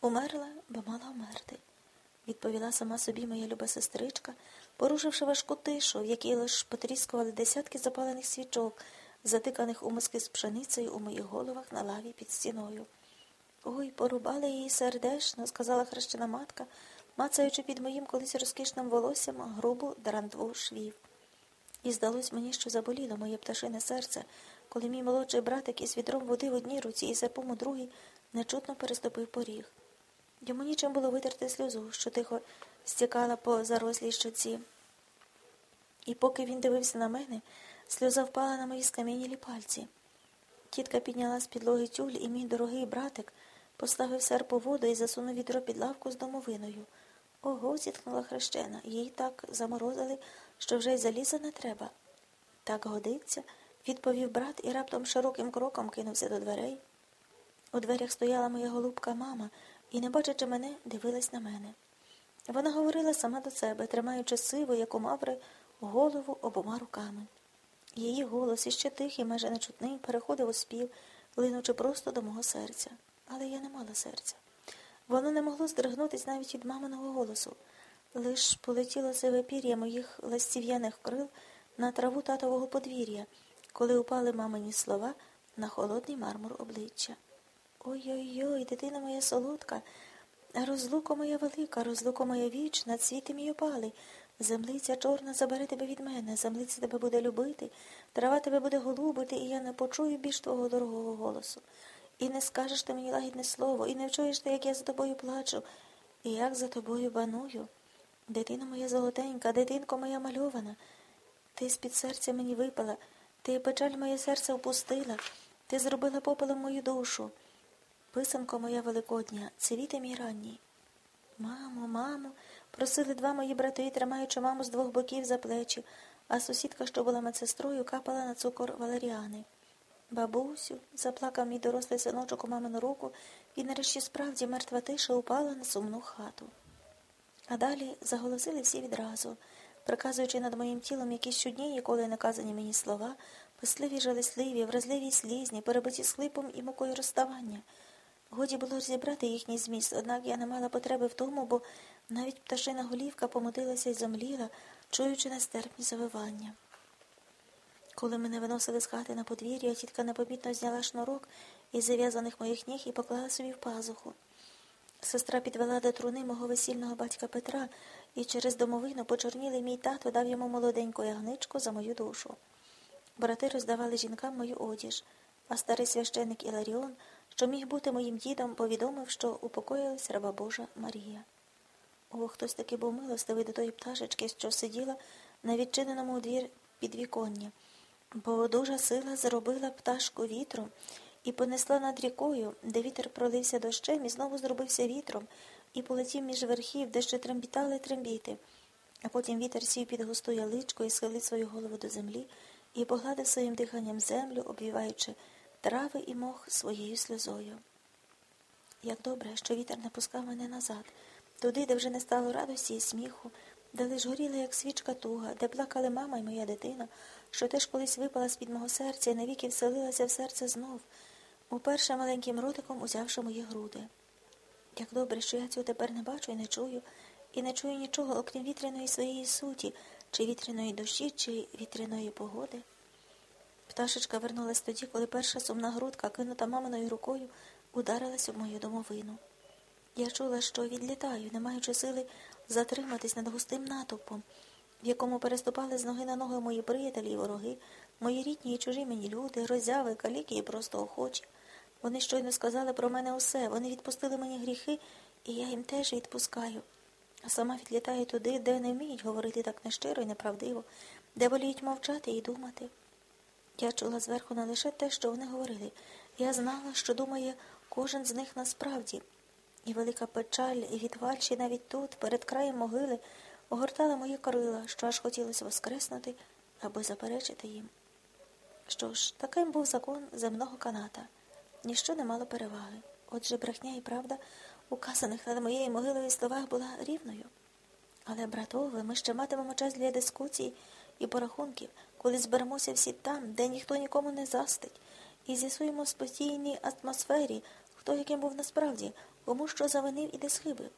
Умерла, бо мала вмерти, відповіла сама собі моя люба сестричка, порушивши важку тишу, в якій лиш потріскували десятки запалених свічок, затиканих у миски з пшеницею у моїх головах на лаві під стіною. Ой, порубали її сердечно, сказала хрещена матка, мацаючи під моїм колись розкішним волоссям грубу дарантву швів. І здалось мені, що заболіло моє пташине серце, коли мій молодший братик із відром води в одній руці і серпом у другій нечутно переступив поріг. Йому нічим було витерти сльозу, що тихо стікала по зарослій щоці. І поки він дивився на мене, сльоза впала на мої скам'янілі пальці. Тітка підняла з підлоги тюль, і мій дорогий братик поставив серп у воду і засунув відро під лавку з домовиною. Ого, зітхнула хрещена. Їй так заморозили, що вже й заліза не треба. Так годиться, відповів брат і раптом широким кроком кинувся до дверей. У дверях стояла моя голубка мама і, не бачачи мене, дивилась на мене. Вона говорила сама до себе, тримаючи сиву, як у маври, голову обома руками. Її голос іще тихий, майже нечутний, переходив у спів, линучи просто до мого серця. Але я не мала серця. Воно не могло здригнутись навіть від маминого голосу. Лиш полетіло сиве пір'я моїх ластів'яних крил на траву татового подвір'я, коли упали мамині слова на холодний мармур обличчя. Ой-ой-ой, дитина моя солодка, розлуко моя велика, розлуко моя вічна, цвіти мій опали. Землиця чорна забере тебе від мене, землиця тебе буде любити, трава тебе буде голубити, і я не почую більш твого дорогого голосу. І не скажеш ти мені лагідне слово, і не вчуєш ти, як я за тобою плачу, і як за тобою баную. Дитина моя золотенька, дитинко моя мальована, ти з-під серця мені випала, ти печаль моє серце опустила, ти зробила попелом мою душу. Писанко моя великодня, цвіте мій ранній. Мамо, мамо, просили два мої брати, тримаючи маму з двох боків за плечі, а сусідка, що була медсестрою, капала на цукор валеріани. Бабусю, заплакав мій дорослий синочок у мамину руку, і нарешті справді мертва тиша упала на сумну хату. А далі заголосили всі відразу, приказуючи над моїм тілом якісь чудні, ніколи не казані мені слова, писливі, жалесливі, вразливі слізні, перебиті склипом і мукою розставання. Годі було розібрати їхній зміст, однак я не мала потреби в тому, бо навіть пташина голівка помутилася і замліла, чуючи нестерпні завивання. Коли мене виносили з хати на подвір'я, тітка непомітно зняла шнурок із зав'язаних моїх ніг і поклала собі в пазуху. Сестра підвела до труни мого весільного батька Петра, і через домовину почорнілий мій тато дав йому молоденьку ягничку за мою душу. Брати роздавали жінкам мою одіж, а старий священик Іларіон, що міг бути моїм дідом, повідомив, що упокоїлась раба Божа Марія. О, хтось таки був милостивий до тої пташечки, що сиділа на відчиненому у двір підвіконня бо дуже сила зробила пташку вітром і понесла над рікою, де вітер пролився дощем і знову зробився вітром, і полетів між верхів, де ще трембітали трембіти. А потім вітер сів під густу яличку і схилив свою голову до землі і погладив своїм диханням землю, обвіваючи трави і мох своєю сльозою. Як добре, що вітер не пускав мене назад, туди, де вже не стало радості і сміху, де лиш горіла, як свічка туга, де плакали мама і моя дитина, що теж колись випала з-під мого серця і навіки вселилася в серце знов, уперше маленьким ротиком узявши мої груди. Як добре, що я цього тепер не бачу і не чую, і не чую нічого, окрім вітряної своєї суті, чи вітряної душі, чи вітряної погоди. Пташечка вернулась тоді, коли перша сумна грудка, кинута маминою рукою, ударилась об мою домовину. Я чула, що відлітаю, не маючи сили затриматись над густим натовпом, в якому переступали з ноги на ноги мої приятелі і вороги, мої рідні і чужі мені люди, роззяви, каліки і просто охочі. Вони щойно сказали про мене усе, вони відпустили мені гріхи, і я їм теж відпускаю. А сама відлітаю туди, де не вміють говорити так нещиро і неправдиво, де воліють мовчати і думати. Я чула зверху не лише те, що вони говорили. Я знала, що думає кожен з них насправді. І велика печаль, і відвальчі навіть тут, перед краєм могили, огортала мої крила, що аж хотілося воскреснути, аби заперечити їм. Що ж, таким був закон земного каната. Ніщо не мало переваги. Отже, брехня і правда, указаних над моєю могилою словах була рівною. Але, братове, ми ще матимемо час для дискусій і порахунків, коли зберемося всі там, де ніхто нікому не застить, і з'ясуємо в спокійній атмосфері, хто яким був насправді, кому що завинив і де схибив.